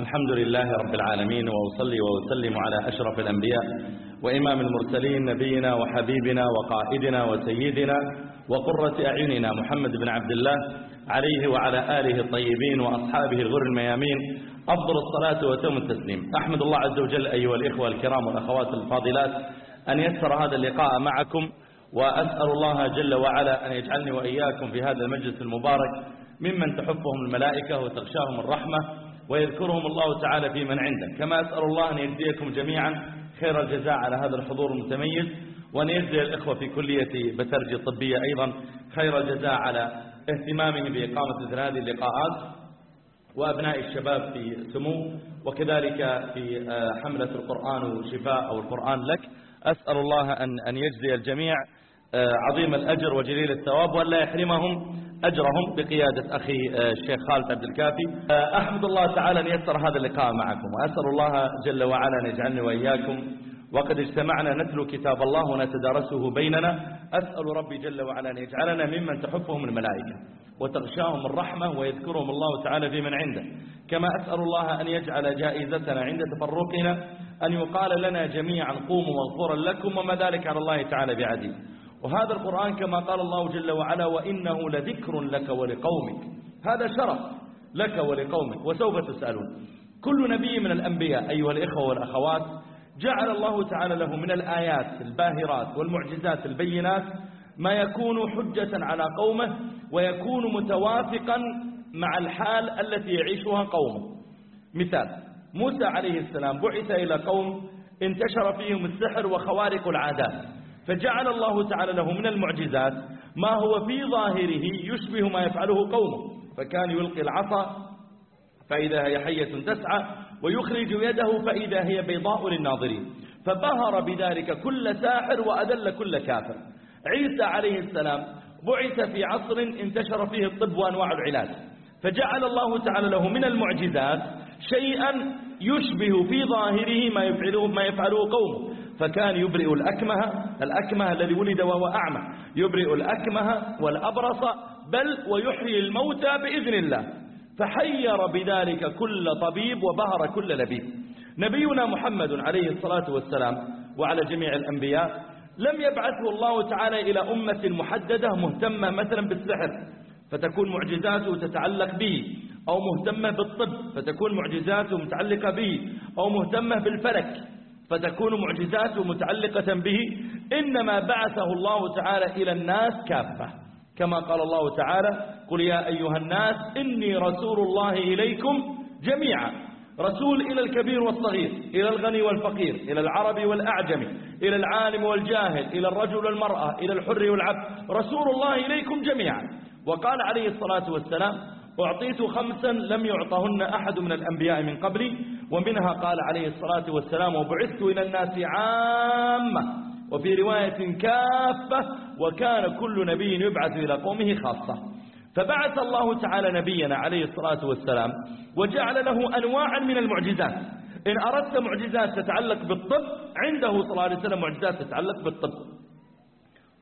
الحمد لله رب العالمين وأصلي وأسلم على أشرف الأنبياء وإمام المرسلين نبينا وحبيبنا وقائدنا وسيدنا وقرة أعيننا محمد بن عبد الله عليه وعلى آله الطيبين وأصحابه الغر الميامين. أفضل الصلاة وتم التسليم. أحمد الله عز وجل أيها الإخوة الكرام والأخوات الفاضلات أن يسر هذا اللقاء معكم وأسأل الله جل وعلا أن يجعلني وإياكم في هذا المجلس المبارك ممن تحفهم الملائكة وتغشاهم الرحمة. ويذكرهم الله تعالى في من عنده كما أسأل الله أن يجزيكم جميعا خير الجزاء على هذا الحضور المتميز وأن يجزي الإخوة في كلية بترجي الطبية أيضا خير الجزاء على اهتمامهم بإقامة مثل هذه اللقاءات. وأبناء الشباب في سمو وكذلك في حملة القرآن شفاء أو القرآن لك. أسأل الله أن يجزي الجميع عظيم الأجر وجليل الثواب وأن لا يحرمهم أجرهم بقيادة أخي الشيخ خالد عبد الكافي. أحمد الله تعالى أن يسر هذا اللقاء معكم وأسأل الله جل وعلا أن يجعلني وإياكم. وقد اجتمعنا نتلو كتاب الله ونتدارسه بيننا. أسأل ربي جل وعلا أن يجعلنا ممن تحفهم الملائكة وتغشاهم الرحمة ويذكرهم الله تعالى في من عنده. كما أسأل الله أن يجعل جائزتنا عند تفرقنا أن يقال لنا جميعا قوموا مغفورا لكم وما ذلك على الله تعالى بعزيز وهذا القرآن كما قال الله جل وعلا وإنه لذكر لك ولقومك. هذا شرف لك ولقومك وسوف تسألون. كل نبي من الأنبياء أيها الإخوة والأخوات جعل الله تعالى له من الآيات الباهرات والمعجزات البينات ما يكون حجة على قومه ويكون متوافقا مع الحال التي يعيشها قومه. مثال موسى عليه السلام بعث إلى قوم انتشر فيهم السحر وخوارق العادات. فجعل الله تعالى له من المعجزات ما هو في ظاهره يشبه ما يفعله قومه. فكان يلقي العصا فإذا هي حية تسعى ويخرج يده فإذا هي بيضاء للناظرين. فبهر بذلك كل ساحر وأذل كل كافر. عيسى عليه السلام بعث في عصر انتشر فيه الطب وأنواع العلاج. فجعل الله تعالى له من المعجزات شيئا يشبه في ظاهره ما يفعله, ما يفعله قومه. فكان يبرئ الأكمه الأكمه الذي ولد وهو أعمى. يبرئ الأكمه والأبرص بل ويحيي الموتى بإذن الله. فحير بذلك كل طبيب وبهر كل لبيب نبينا محمد عليه الصلاة والسلام وعلى جميع الأنبياء لم يبعثه الله تعالى إلى أمة محددة مهتمة مثلا بالسحر فتكون معجزاته تتعلق به أو مهتمة بالطب فتكون معجزاته متعلقة به أو مهتمة بالفلك. فتكون معجزاته متعلقة به. إنما بعثه الله تعالى إلى الناس كافة. كما قال الله تعالى قل يا أيها الناس إني رسول الله إليكم جميعا. رسول إلى الكبير والصغير إلى الغني والفقير إلى العربي والأعجمي إلى العالم والجاهل إلى الرجل والمرأة إلى الحر والعبد. رسول الله إليكم جميعا. وقال عليه الصلاة والسلام أعطيت خمسا لم يعطهن أحد من الأنبياء من قبلي. ومنها قال عليه الصلاة والسلام وبعثت إلى الناس عامة وفي رواية كافة وكان كل نبي يبعث إلى قومه خاصة. فبعث الله تعالى نبينا عليه الصلاة والسلام وجعل له أنواعا من المعجزات. إن أردت معجزات تتعلق بالطب عنده صلى الله عليه وسلم معجزات تتعلق بالطب.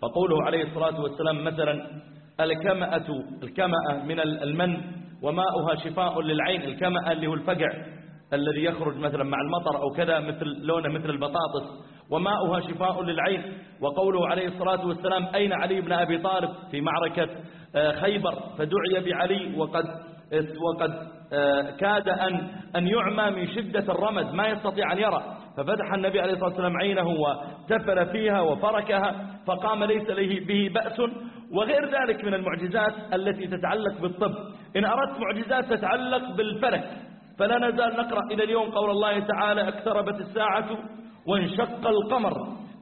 فقوله عليه الصلاة والسلام مثلا الكمأة الكمأة من المن وماؤها شفاء للعين الكمأة اللي هو الفقع. الذي يخرج مثلا مع المطر أو كذا مثل لونه مثل البطاطس وماؤها شفاء للعين. وقوله عليه الصلاة والسلام أين علي بن أبي طالب؟ في معركة خيبر. فدعي بعلي وقد وقد كاد أن أن يعمى من شدة الرمد ما يستطيع أن يرى. ففتح النبي عليه الصلاة والسلام عينه وتفل فيها وفركها فقام ليس له به بأس. وغير ذلك من المعجزات التي تتعلق بالطب. إن أردت معجزات تتعلق بالفلك. فلا نزال نقرأ إلى اليوم قول الله تعالى اقتربت الساعة وانشق القمر.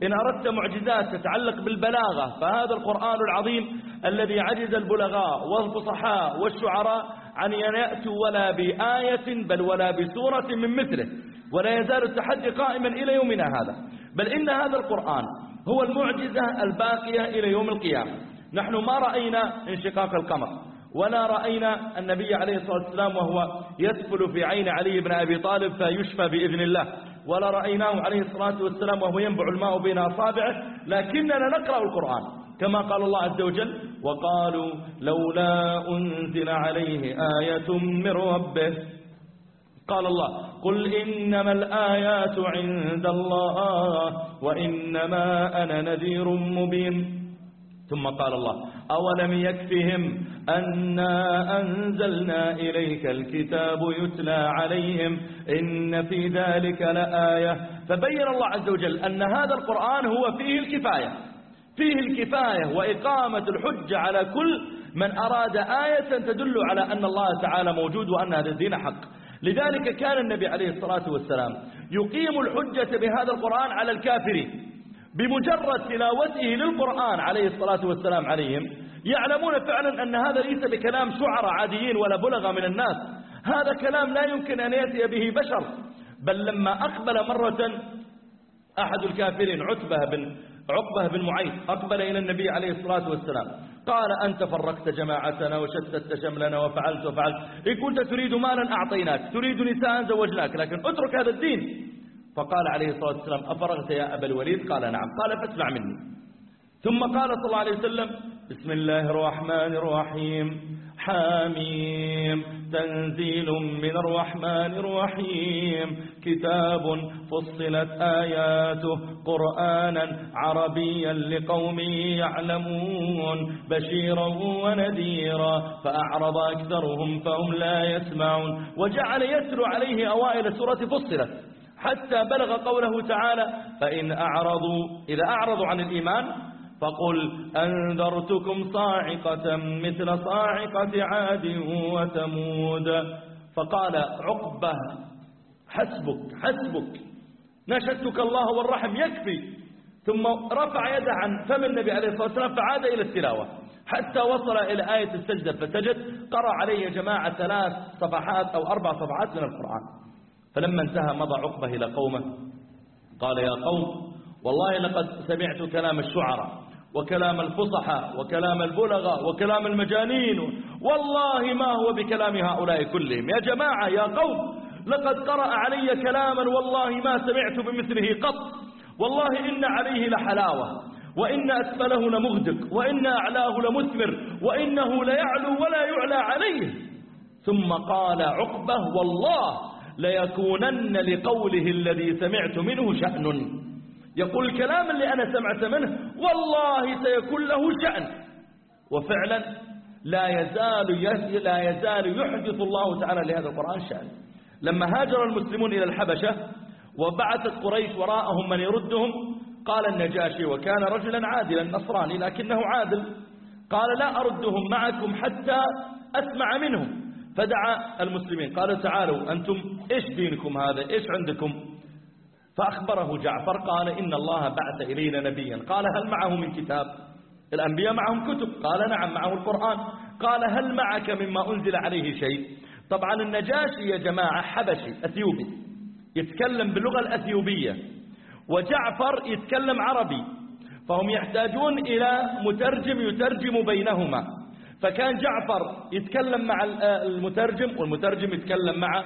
إن أردت معجزات تتعلق بالبلاغة فهذا القرآن العظيم الذي عجز البلغاء والفصحاء والشعراء عن يأتوا ولا بآية بل ولا بسورة من مثله ولا يزال التحدي قائما إلى يومنا هذا. بل إن هذا القرآن هو المعجزة الباقية إلى يوم القيامة. نحن ما رأينا انشقاق القمر. ولا رأينا النبي عليه الصلاة والسلام وهو يدخل في عين علي بن أبي طالب فيشفى بإذن الله. ولا رأيناه عليه الصلاة والسلام وهو ينبع الماء بين أصابعه لكننا نقرأ القرآن كما قال الله عز وجل وقالوا لولا أنزل عليه آية من ربه قال الله قل إنما الآيات عند الله وإنما أنا نذير مبين ثم قال الله أولم يكفهم أنا أنزلنا إليك الكتاب يتلى عليهم إن في ذلك لآية. فبين الله عز وجل أن هذا القرآن هو فيه الكفاية فيه الكفاية وإقامة الحجة على كل من أراد آية تدل على أن الله تعالى موجود وأن هذا الدين حق. لذلك كان النبي عليه الصلاة والسلام يقيم الحجة بهذا القرآن على الكافرين. بمجرد تلاوته للقرآن عليه الصلاة والسلام عليهم يعلمون فعلا أن هذا ليس بكلام شعراء عاديين ولا بلغ من الناس. هذا كلام لا يمكن أن يأتي به بشر. بل لما أقبل مرة أحد الكافرين عتبة بن عقبة بن معيط أقبل إلى النبي عليه الصلاة والسلام قال أنت فرقت جماعتنا وشتت شملنا وفعلت وفعلت. إن كنت تريد مالا أعطيناك تريد نساء زوجناك لكن اترك هذا الدين. فقال عليه الصلاة والسلام أفرغت يا أبا الوليد؟ قال نعم. قال فاسمع مني. ثم قال صلى الله عليه وسلم بسم الله الرحمن الرحيم. حاميم. تنزيل من الرحمن الرحيم. كتاب فصلت آياته قرآنا عربيا لقوم يعلمون. بشيرا ونذيرا فأعرض أكثرهم فهم لا يسمعون. وجعل يتلو عليه أوائل سورة فصلت. حتى بلغ قوله تعالى فإن أعرضوا إذا أعرضوا عن الإيمان فقل أنذرتكم صاعقة مثل صاعقة عاد وثمود. فقال عقبة حسبك حسبك نشدتك الله والرحم يكفي. ثم رفع يده عن فم النبي عليه الصلاة والسلام فعاد إلى التلاوة. حتى وصل إلى آية السجدة فسجد قرأ عليه جماعة ثلاث صفحات أو أربع صفحات من القرآن. فلما انتهى مضى عقبة إلى قومه. قال يا قوم والله لقد سمعت كلام الشعراء وكلام الفصحاء وكلام البلغاء وكلام المجانين. والله ما هو بكلام هؤلاء كلهم. يا جماعة يا قوم لقد قرأ علي كلاما والله ما سمعت بمثله قط. والله إن عليه لحلاوة وإن أسفله لمغدق وإن أعلاه لمثمر وإنه ليعلو ولا يعلى عليه. ثم قال عقبة والله ليكونن لقوله الذي سمعت منه شأن. يقول الكلام اللي أنا سمعت منه والله سيكون له شأن. وفعلا لا يزال لا يزال يحدث الله تعالى لهذا القرآن شأن. لما هاجر المسلمون إلى الحبشة وبعثت قريش وراءهم من يردهم قال النجاشي وكان رجلا عادلا نصراني لكنه عادل. قال لا أردهم معكم حتى أسمع منهم. فدعا المسلمين. قالوا تعالوا أنتم إيش دينكم هذا؟ إيش عندكم؟ فأخبره جعفر قال إن الله بعث إلينا نبيا. قال هل معه من كتاب؟ الأنبياء معهم كتب. قال نعم معه القرآن. قال هل معك مما أنزل عليه شيء؟ طبعا النجاشي يا جماعة حبشي أثيوبي. يتكلم باللغة الأثيوبية. وجعفر يتكلم عربي. فهم يحتاجون إلى مترجم يترجم بينهما. فكان جعفر يتكلم مع آه، المترجم والمترجم يتكلم مع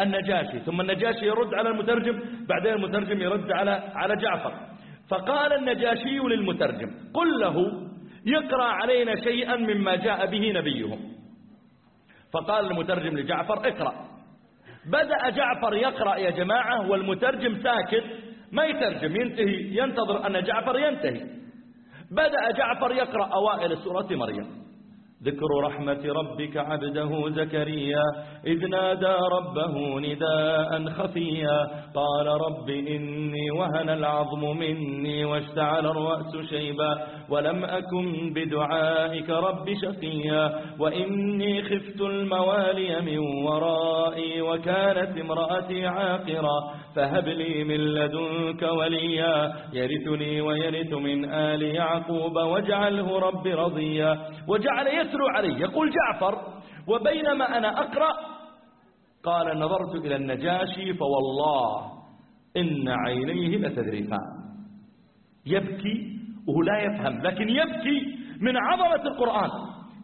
النجاشي ثم النجاشي يرد على المترجم بعدين المترجم يرد على على جعفر. فقال النجاشي للمترجم قل له يقرأ علينا شيئا مما جاء به نبيهم. فقال المترجم لجعفر اقرأ. بدأ جعفر يقرأ يا جماعة والمترجم ساكت ما يترجم ينتهي ينتظر أن جعفر ينتهي. بدأ جعفر يقرأ أوائل سورة مريم. ذكر رحمة ربك عبده زكريا إذ نادى ربه نداء خفيا قال رب إني وهن العظم مني واشتعل الرأس شيبا ولم أكن بدعائك رب شقيا وإني خفت الموالي من ورائي وكانت امرأتي عاقرا فهب لي من لدنك وليا يرثني ويرث من آل يعقوب واجعله رب رضيا وجعل يتلو علي. يقول جعفر وبينما أنا أقرأ قال نظرت إلى النجاشي فوالله إن عينيه لتذرفان يبكي وهو لا يفهم لكن يبكي من عظمة القرآن.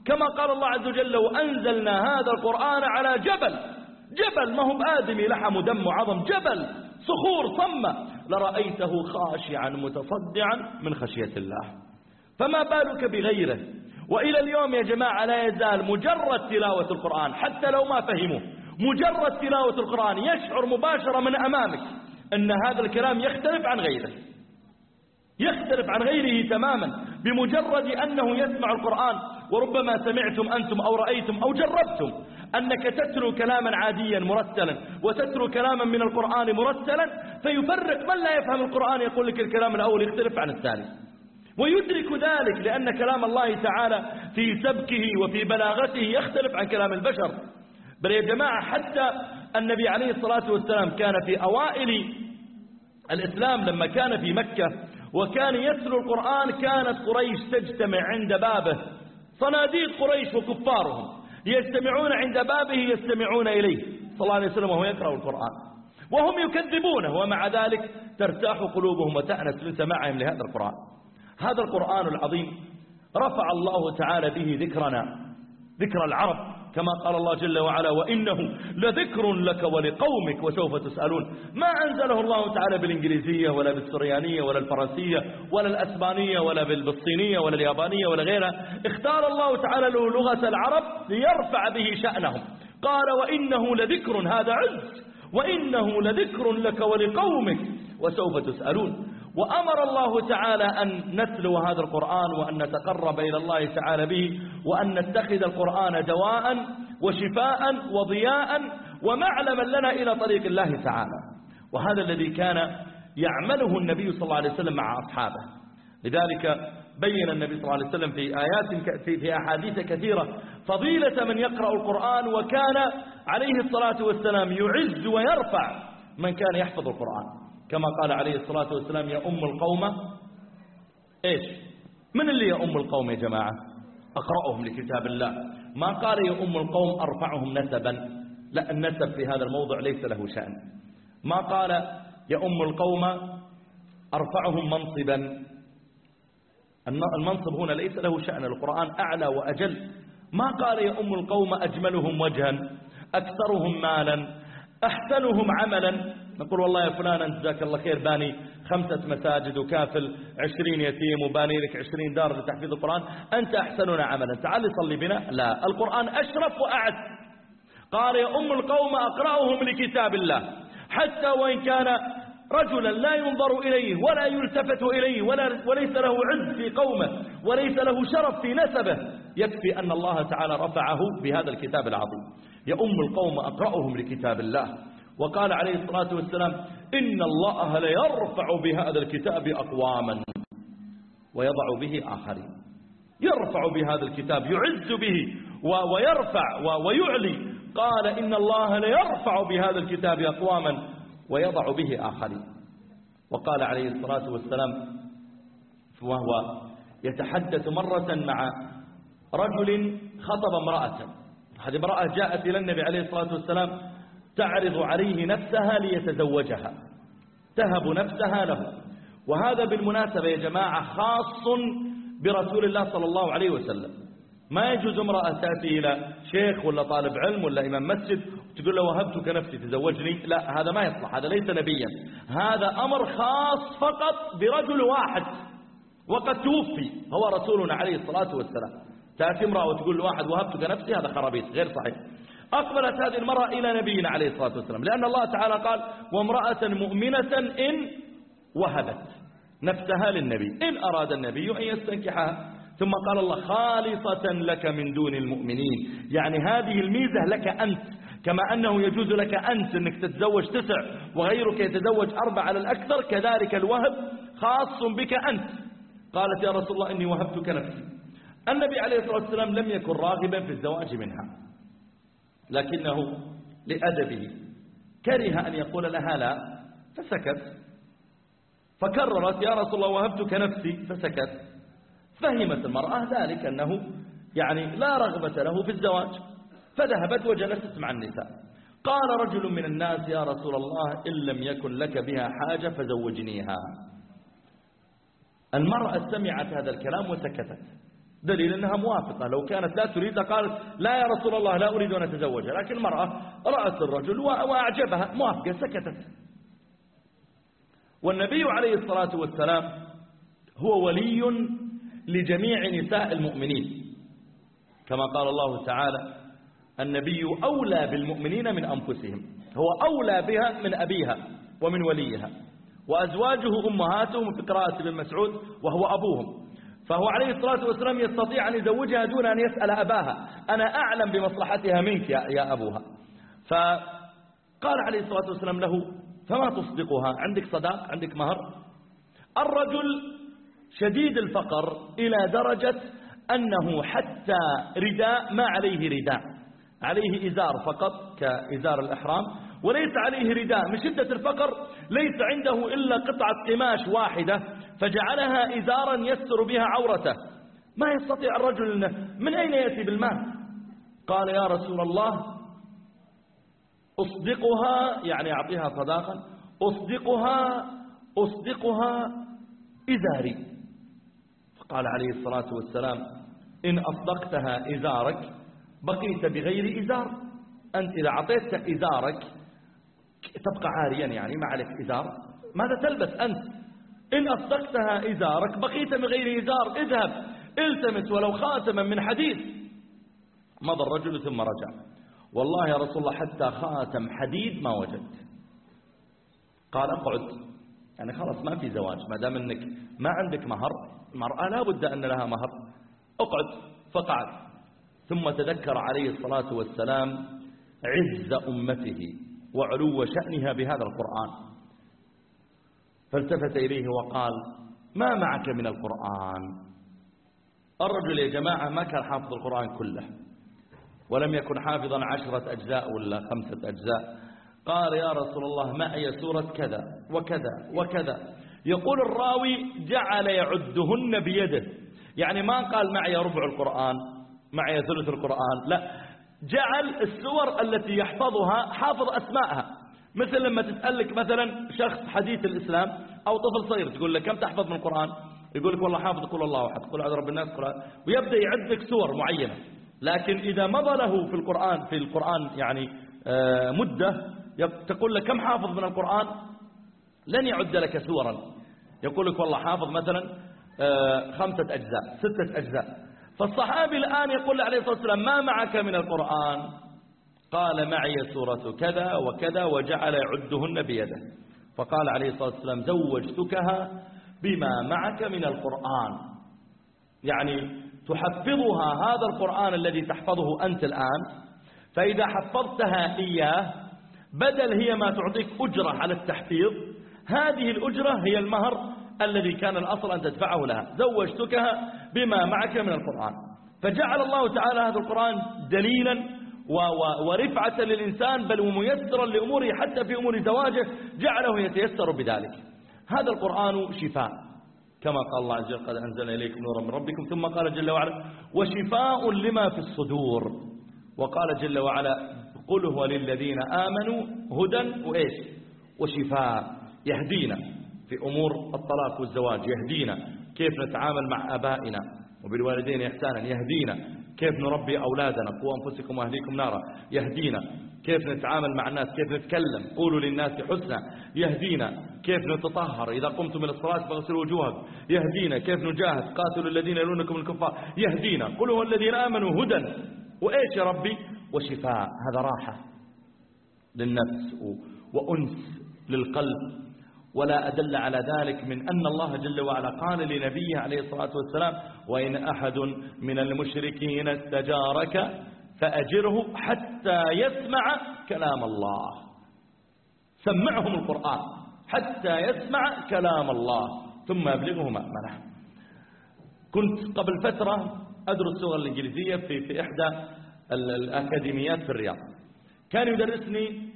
كما قال الله عز وجل لو أنزلنا هذا القرآن على جبل جبل ما هو بآدمي لحم ودم وعظم جبل صخور صمة لرأيته خاشعا متصدعا من خشية الله. فما بالك بغيره؟ وإلى اليوم يا جماعة لا يزال مجرد تلاوة القرآن حتى لو ما فهموا مجرد تلاوة القرآن يشعر مباشرة من أمامك أن هذا الكلام يختلف عن غيره. يختلف عن غيره تماما بمجرد أنه يسمع القرآن وربما سمعتم أنتم أو رأيتم أو جربتم أنك تتلو كلاما عاديا مرتلا وتتلو كلاما من القرآن مرتلا فيفرق من لا يفهم القرآن يقول لك الكلام الأول يختلف عن الثاني. ويدرك ذلك لأن كلام الله تعالى في سبكه وفي بلاغته يختلف عن كلام البشر. بل يا جماعة حتى النبي عليه الصلاة والسلام كان في أوائل الإسلام لما كان في مكة وكان يتلو القرآن كانت قريش تجتمع عند بابه. صناديق قريش وكفارهم يجتمعون عند بابه يستمعون إليه. صلى الله عليه وسلم وهو يقرأ القرآن. وهم يكذبونه ومع ذلك ترتاح قلوبهم وتأنس من سماعهم لهذا القرآن. هذا القرآن العظيم رفع الله تعالى به ذكرنا ذكر العرب كما قال الله جل وعلا وإنه لذكر لك ولقومك وسوف تسألون ما أنزله الله تعالى بالإنجليزية ولا بالسريانية ولا الفرنسية ولا الأسبانية ولا بالصينية ولا اليابانية ولا غيرها؟ اختار الله تعالى له لغة العرب ليرفع به شأنهم. قال وإنه لذكر هذا عز. وإنه لذكر لك ولقومك وسوف تسألون وأمر الله تعالى أن نتلو هذا القرآن وأن نتقرب إلى الله تعالى به وأن نتخذ القرآن دواء وشفاء وضياء ومعلما لنا إلى طريق الله تعالى. وهذا الذي كان يعمله النبي صلى الله عليه وسلم مع أصحابه. لذلك بين النبي صلى الله عليه وسلم في آيات في أحاديث كثيرة فضيلة من يقرأ القرآن وكان عليه الصلاة والسلام يعز ويرفع من كان يحفظ القرآن. كما قال عليه الصلاة والسلام يا أم القوم. إيش؟ من اللي يا أم القوم يا جماعة؟ أقرأهم لكتاب الله. ما قال يا أم القوم أرفعهم نسبا. لا النسب في هذا الموضع ليس له شأن. ما قال يا أم القوم أرفعهم منصبا. المنصب هنا ليس له شأن. القرآن أعلى وأجل. ما قال يا أم القوم أجملهم وجها أكثرهم مالا أحسنهم عملا. نقول والله يا فلان أنت جزاك الله خير باني خمسة مساجد وكافل عشرين يتيم وباني لك عشرين دار لتحفيظ القرآن. أنت أحسننا عملا. تعال صلي بنا. لا القرآن أشرف وأعد قال يا أم القوم أقرأهم لكتاب الله. حتى وإن كان رجلا لا ينظر إليه ولا يلتفت إليه ولا وليس له عز في قومه وليس له شرف في نسبه. يكفي أن الله تعالى رفعه بهذا الكتاب العظيم. يا أم القوم أقرأهم لكتاب الله. وقال عليه الصلاة والسلام إن الله ليرفع بهذا الكتاب أقواما ويضع به آخرين. يرفع بهذا الكتاب يعز به ويرفع ويعلي. قال إن الله ليرفع بهذا الكتاب أقواما ويضع به آخرين. وقال عليه الصلاة والسلام وهو يتحدث مرة مع رجل خطب امرأة. هذه امرأة جاءت إلى النبي عليه الصلاة والسلام تعرض عليه نفسها ليتزوجها. تهب نفسها له. وهذا بالمناسبة يا جماعة خاص برسول الله صلى الله عليه وسلم. ما يجوز امرأة تأتي إلى شيخ ولا طالب علم ولا إمام مسجد تقول له وهبتك نفسي تزوجني؟ لا هذا ما يصلح هذا ليس نبيا. هذا أمر خاص فقط برجل واحد. وقد توفي هو رسولنا عليه الصلاة والسلام. تأتي امرأة وتقول لواحد وهبتك نفسي هذا خرابيط غير صحيح. أقبلت هذه المرأة إلى نبينا عليه الصلاة والسلام لأن الله تعالى قال وامرأة مؤمنة إن وهبت نفسها للنبي إن أراد النبي أن يستنكحها. ثم قال الله خالصة لك من دون المؤمنين. يعني هذه الميزة لك أنت كما أنه يجوز لك أنت أنك تتزوج تسع وغيرك يتزوج أربع على الأكثر كذلك الوهب خاص بك أنت. قالت يا رسول الله إني وهبتك نفسي. النبي عليه الصلاة والسلام لم يكن راغبا في الزواج منها. لكنه لأدبه. كره أن يقول لها لا فسكت. فكررت يا رسول الله وهبتك نفسي. فسكت. فهمت المرأة ذلك أنه يعني لا رغبة له في الزواج. فذهبت وجلست مع النساء. قال رجل من الناس يا رسول الله إن لم يكن لك بها حاجة فزوجنيها. المرأة سمعت هذا الكلام وسكتت. دليل أنها موافقة. لو كانت لا تريد قالت لا يا رسول الله لا أريد أن أتزوجها لكن المرأة رأت الرجل وأعجبها موافقة سكتت. والنبي عليه الصلاة والسلام هو ولي لجميع نساء المؤمنين. كما قال الله تعالى النبي أولى بالمؤمنين من أنفسهم. هو أولى بها من أبيها ومن وليها. وأزواجه أمهاتهم في قراءة ابن مسعود وهو أبوهم. فهو عليه الصلاة والسلام يستطيع أن يزوجها دون أن يسأل أباها. أنا أعلم بمصلحتها منك يا, يا أبوها. فقال عليه الصلاة والسلام له فما تصدقها؟ عندك صداق؟ عندك مهر؟ الرجل شديد الفقر إلى درجة أنه حتى رداء ما عليه رداء. عليه إزار فقط كإزار الإحرام وليس عليه رداء. من شدة الفقر ليس عنده إلا قطعة قماش واحدة فجعلها إزارا يستر بها عورته. ما يستطيع الرجل من أين يأتي بالمال؟ قال يا رسول الله أصدقها يعني أعطيها صداقا أصدقها أصدقها إزاري. فقال عليه الصلاة والسلام إن أصدقتها إزارك بقيت بغير إزار. أنت إذا أعطيت إزارك تبقى عاريا يعني ما عليك إزار. ماذا تلبس أنت؟ إن أصدقتها إزارك بقيت من غير إزار اذهب. التمس ولو خاتما من حديد مضى الرجل ثم رجع. والله يا رسول الله حتى خاتم حديد ما وجدت. قال اقعد. يعني خلاص ما في زواج. ما دام إنك ما عندك مهر المرأة لا بد أن لها مهر. اقعد. فقعد. ثم تذكر عليه الصلاة والسلام عز أمته وعلو شأنها بهذا القرآن. فالتفت إليه وقال ما معك من القرآن? الرجل يا جماعة ما كان حافظ القرآن كله ولم يكن حافظا عشرة أجزاء ولا خمسة أجزاء. قال يا رسول الله معي سورة كذا وكذا وكذا. يقول الراوي جعل يعدهن بيده. يعني ما قال معي ربع القرآن معي ثلث القرآن. لا جعل السور التي يحفظها حافظ أسماءها. مثل لما تسألك مثلا شخص حديث الإسلام أو طفل صغير تقول له كم تحفظ من القرآن؟ يقول لك والله حافظ قول الله أحد قل رب الناس قل ويبدأ يعد لك سور معينة. لكن إذا مضى له في القرآن في القرآن يعني آه، مدة تقول له كم حافظ من القرآن؟ لن يعد لك سورا. يقول لك والله حافظ مثلا آه، خمسة أجزاء ستة أجزاء. فالصحابي الآن يقول عليه الصلاة والسلام ما معك من القرآن؟ قال معي سورة كذا وكذا وجعل يعدهن بيده. فقال عليه الصلاة والسلام زوجتكها بما معك من القرآن. يعني تحفظها هذا القرآن الذي تحفظه أنت الآن. فإذا حفظتها إياه بدل هي ما تعطيك أجرة على التحفيظ هذه الأجرة هي المهر الذي كان الأصل أن تدفعه لها. زوجتكها بما معك من القرآن. فجعل الله تعالى هذا القرآن دليلا ورفعة للإنسان بل وميسرا لأموره حتى في أمور زواجه جعله يتيسر بذلك. هذا القرآن شفاء كما قال الله عز وجل قد أنزل إليكم نورا من ربكم ثم قال جل وعلا وشفاء لما في الصدور. وقال جل وعلا قل هو للذين آمنوا هدى وإيش؟ وشفاء. يهدينا في أمور الطلاق والزواج يهدينا كيف نتعامل مع أبائنا وبالوالدين إحسانا يهدينا كيف نربي أولادنا؟ قوا أنفسكم وأهليكم نارا. يهدينا. كيف نتعامل مع الناس؟ كيف نتكلم؟ قولوا للناس حسنا يهدينا. كيف نتطهر؟ إذا قمتم من الصلاة فاغسلوا وجوهكم. يهدينا. كيف نجاهد؟ قاتلوا الذين يلونكم الكفار. يهدينا. قل هو الذين آمنوا هدى. وإيش يا ربي؟ وشفاء. هذا راحة للنفس وأنس للقلب. ولا أدل على ذلك من أن الله جل وعلا قال لنبيه عليه الصلاة والسلام وإن أحد من المشركين استجارك فأجره حتى يسمع كلام الله. سمعهم القرآن حتى يسمع كلام الله ثم يبلغه مأمنه كنت قبل فترة أدرس اللغة الإنجليزية في, في إحدى الأكاديميات في الرياض. كان يدرسني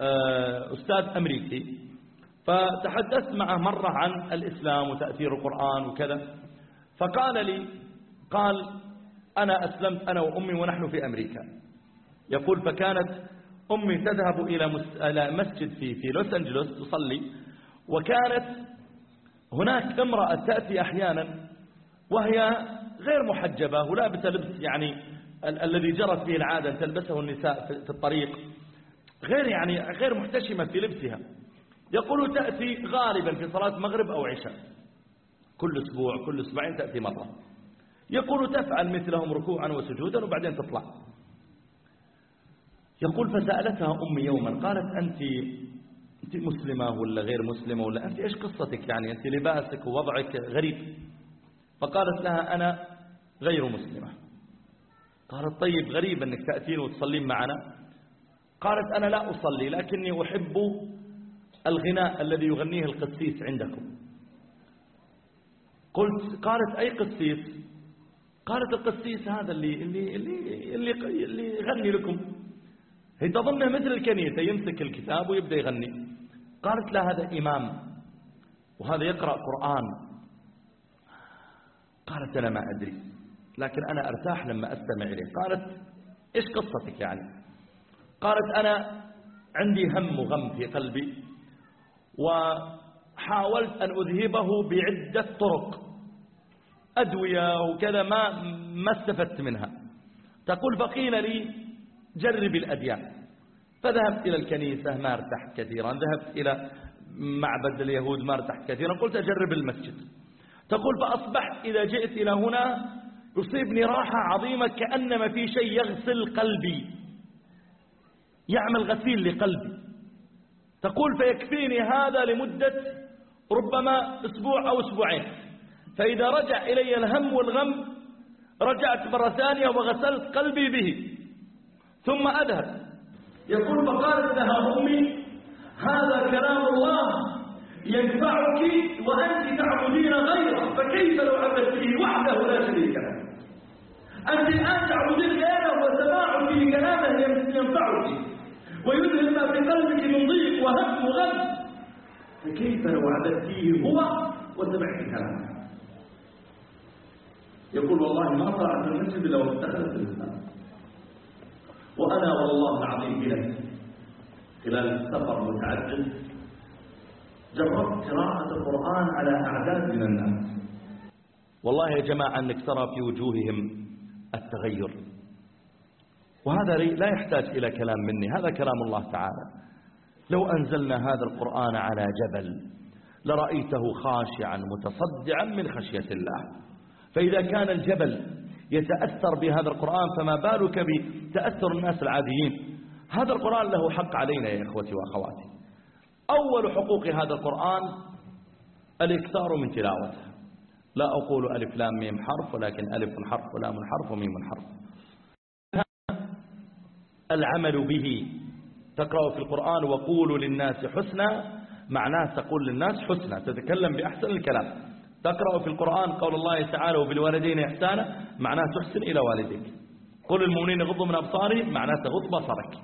آه، أستاذ أمريكي. فتحدثت معه مرة عن الإسلام وتأثير القرآن وكذا. فقال لي قال أنا أسلمت أنا وأمي ونحن في أمريكا. يقول فكانت أمي تذهب إلى مسجد في في لوس أنجلوس تصلي. وكانت هناك امرأة تأتي أحيانا وهي غير محجبة ولابسة لبس يعني ال الذي جرت به العادة تلبسه النساء في الطريق. غير يعني غير محتشمة في لبسها. يقول تأتي غالبا في صلاة مغرب أو عشاء. كل أسبوع كل أسبوعين تأتي مرة. يقول تفعل مثلهم ركوعا وسجودا وبعدين تطلع. يقول فسألتها أمي يوما قالت أنت أنت مسلمة ولا غير مسلمة ولا أنت إيش قصتك يعني؟ أنت لباسك ووضعك غريب. فقالت لها أنا غير مسلمة. قالت طيب غريب أنك تأتين وتصلين معنا. قالت أنا لا أصلي لكني أحب الغناء الذي يغنيه القسيس عندكم. قلت قالت أي قسيس؟ قالت القسيس هذا اللي اللي اللي اللي, اللي يغني لكم. هي تظنه مثل الكنيسة يمسك الكتاب ويبدأ يغني. قالت لا هذا إمام وهذا يقرأ قرآن. قالت أنا ما أدري لكن أنا أرتاح لما أستمع إليه. قالت إيش قصتك يعني؟ قالت أنا عندي هم وغم في قلبي. وحاولت أن أذهبه بعدة طرق. أدوية وكذا ما ما استفدت منها. تقول بقينا لي جرب الأديان. فذهبت إلى الكنيسة ما ارتحت كثيرا. ذهبت إلى معبد اليهود ما ارتحت كثيرا. قلت أجرب المسجد. تقول فأصبحت إذا جئت إلى هنا يصيبني راحة عظيمة كأنما في شيء يغسل قلبي. يعمل غسيل لقلبي. تقول فيكفيني هذا لمدة ربما أسبوع أو أسبوعين. فإذا رجع إلي الهم والغم رجعت مرة ثانية وغسلت قلبي به. ثم أذهب. يقول فقالت لها أمي هذا كلام الله ينفعك وأنت تعبدين غيره فكيف لو عبدته وحده لا شريك له؟ أنت الآن تعبدين غيره وسماع في كلامه ينفعك قلبك من ضيق وهم وغم. فكيف لو عبدتيه هو وسمعت كلامه يقول والله ما طلعت المسجد لو اتخذت الإسلام. وأنا والله العظيم بنفسي خلال السفر المتعدد جربت قراءة القرآن على أعداد من الناس. والله يا جماعة أنك ترى في وجوههم التغير. وهذا لا يحتاج إلى كلام مني هذا كلام الله تعالى. لو أنزلنا هذا القرآن على جبل لرأيته خاشعا متصدعا من خشية الله. فإذا كان الجبل يتأثر بهذا القرآن فما بالك بتأثر الناس العاديين؟ هذا القرآن له حق علينا يا إخوتي وأخواتي. أول حقوق هذا القرآن الإكثار من تلاوته. لا أقول ألف لام ميم حرف ولكن ألف حرف ولام حرف وميم حرف. العمل به. تقرأ في القرآن وقولوا للناس حسنا معناه تقول للناس حسنا تتكلم بأحسن الكلام. تقرأ في القرآن قول الله تعالى وبالوالدين إحسانا معناه تحسن إلى والديك. قل المؤمنين غضوا من أبصارهم معناه تغض بصرك.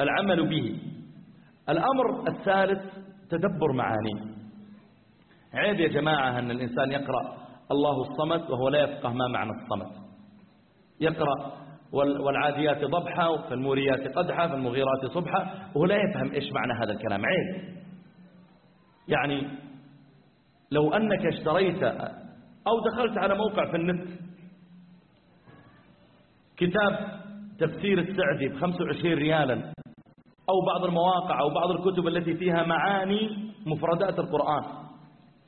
العمل به. الأمر الثالث تدبر معانيه. عيب يا جماعة أن الإنسان يقرأ الله الصمت وهو لا يفقه ما معنى الصمت يقرأ والعاديات ضبحا فالموريات قدحا فالمغيرات صبحا وهو لا يفهم إيش معنى هذا الكلام. عيب. يعني لو أنك اشتريت أو دخلت على موقع في النت كتاب تفسير السعدي ب 25 ريالا أو بعض المواقع أو بعض الكتب التي فيها معاني مفردات القرآن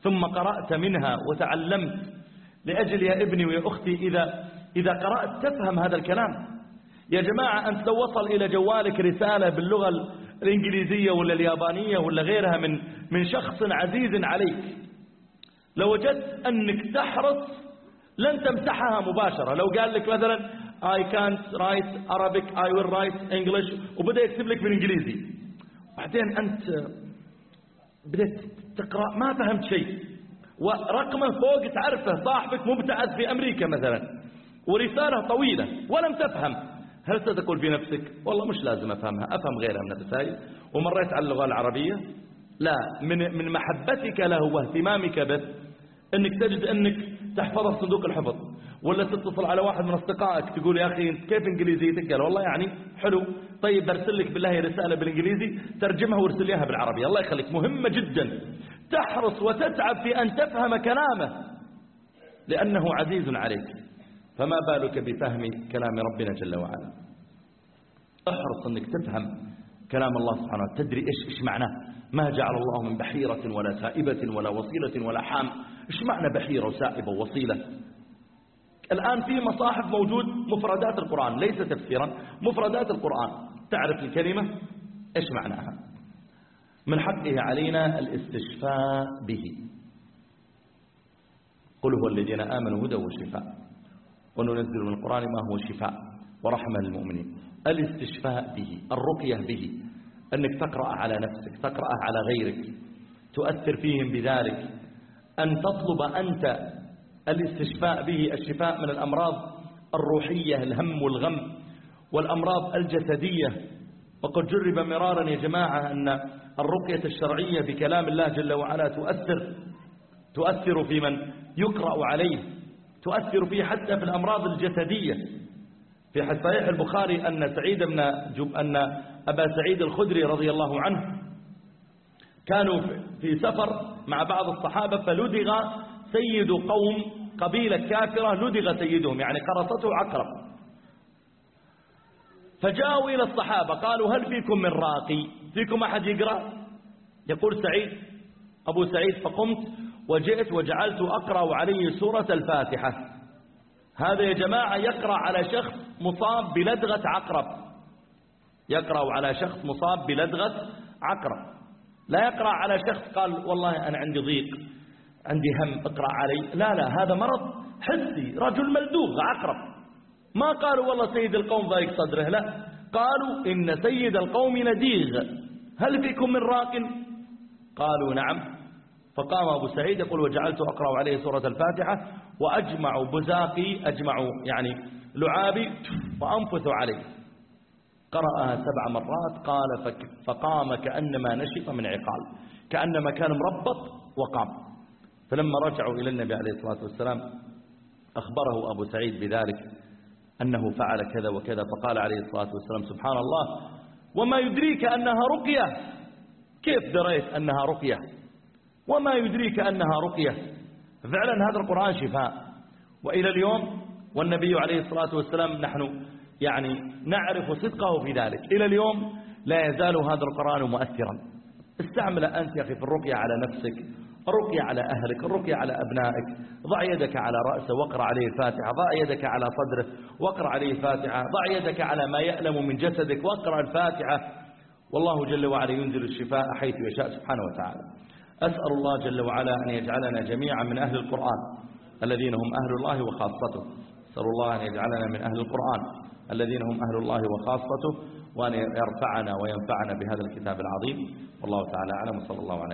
ثم قرأت منها وتعلمت لأجل يا ابني ويا أختي إذا, إذا قرأت تفهم هذا الكلام. يا جماعة أنت لو وصل إلى جوالك رسالة باللغة الإنجليزية ولا اليابانية ولا غيرها من, من شخص عزيز عليك لوجدت أنك تحرص لن تمسحها مباشرة. لو قال لك مثلا I can't write Arabic I will write English. وبدأ يكتب لك بالإنجليزي. بعدين أنت بدأت تقرأ ما فهمت شيء. ورقمه فوق تعرفه صاحبك مبتعث في أمريكا مثلا. ورسالة طويلة ولم تفهم. هل ستقول في نفسك والله مش لازم أفهمها أفهم غيرها من الرسائل. ومريت على اللغة العربية لا من من محبتك له واهتمامك به. إنك تجد إنك تحفظه في صندوق الحفظ. ولا تتصل على واحد من أصدقائك تقول يا أنت كيف إنجليزيتك؟ قال والله يعني حلو. طيب برسل لك بالله رسالة بالإنجليزي ترجمها وارسل لي إياها بالعربي. الله يخليك مهمة جدا. تحرص وتتعب في أن تفهم كلامه لأنه عزيز عليك. فما بالك بفهم كلام ربنا جل وعلا؟ احرص انك تفهم كلام الله سبحانه وتعالى. تدري إيش, إيش معناه؟ ما جعل الله من بحيرة ولا سائبة ولا وصيلة ولا حام. إيش معنى بحيرة وسائبة ووصيلة؟ الآن في مصاحف موجود مفردات القرآن ليس تفسيرا مفردات القرآن. تعرف الكلمة؟ إيش معناها؟ من حقه علينا الاستشفاء به. قل هو الذين آمنوا هدى وشفاء. وننزل من القرآن ما هو شفاء ورحمة للمؤمنين. الاستشفاء به الرقية به أنك تقرأ على نفسك تقرأ على غيرك تؤثر فيهم بذلك. أن تطلب أنت الاستشفاء به الشفاء من الأمراض الروحية الهم والغم والأمراض الجسدية. وقد جرب مرارا يا جماعة أن الرقية الشرعية بكلام الله جل وعلا تؤثر. تؤثر في من؟ يقرأ عليه. تؤثر فيه حتى في الأمراض الجسدية. في صحيح البخاري أن سعيد بن جب أن أبا سعيد الخدري رضي الله عنه كانوا في سفر مع بعض الصحابة فلدغ سيد قوم قبيلة كافرة لدغ سيدهم يعني قرصته عقرب فجاءوا إلى الصحابة قالوا هل فيكم من راقي؟ فيكم أحد يقرأ؟ يقول سعيد. أبو سعيد فقمت. وجئت وجعلت أقرأ عليه سورة الفاتحة. هذا يا جماعة يقرأ على شخص مصاب بلدغة عقرب. يقرأ على شخص مصاب بلدغة عقرب. لا يقرأ على شخص قال والله أنا عندي ضيق عندي هم اقرأ علي. لا لا هذا مرض حسي رجل ملدوغ عقرب. ما قالوا والله سيد القوم ضايق صدره لا. قالوا إن سيد القوم نديغ. هل فيكم من راق؟ قالوا نعم. فقام أبو سعيد يقول وجعلت أقرأ عليه سورة الفاتحة وأجمع بزاقي أجمع يعني لعابي وأنفث عليه. قرأها سبع مرات قال فقام كأنما نشف من عقال كأنما كان مربط وقام. فلما رجعوا إلى النبي عليه الصلاة والسلام أخبره أبو سعيد بذلك أنه فعل كذا وكذا فقال عليه الصلاة والسلام سبحان الله وما يدريك أنها رقية. كيف دريت أنها رقية؟ وما يدريك أنها رقية. فعلا هذا القرآن شفاء. وإلى اليوم والنبي عليه الصلاة والسلام نحن يعني نعرف صدقه في ذلك. إلى اليوم لا يزال هذا القرآن مؤثرا. استعمل أنت يا أخي في الرقية على نفسك الرقية على أهلك الرقية على أبنائك. ضع يدك على رأسه واقرأ عليه الفاتحة. ضع يدك على صدره واقرأ عليه الفاتحة. ضع يدك على ما يألم من جسدك واقرأ الفاتحة. والله جل وعلا ينزل الشفاء حيث يشاء سبحانه وتعالى. أسأل الله جل وعلا أن يجعلنا جميعا من أهل القرآن الذين هم أهل الله وخاصته. أسأل الله أن يجعلنا من أهل القرآن الذين هم أهل الله وخاصته وأن يرفعنا وينفعنا بهذا الكتاب العظيم. والله تعالى أعلم وصلى الله عليه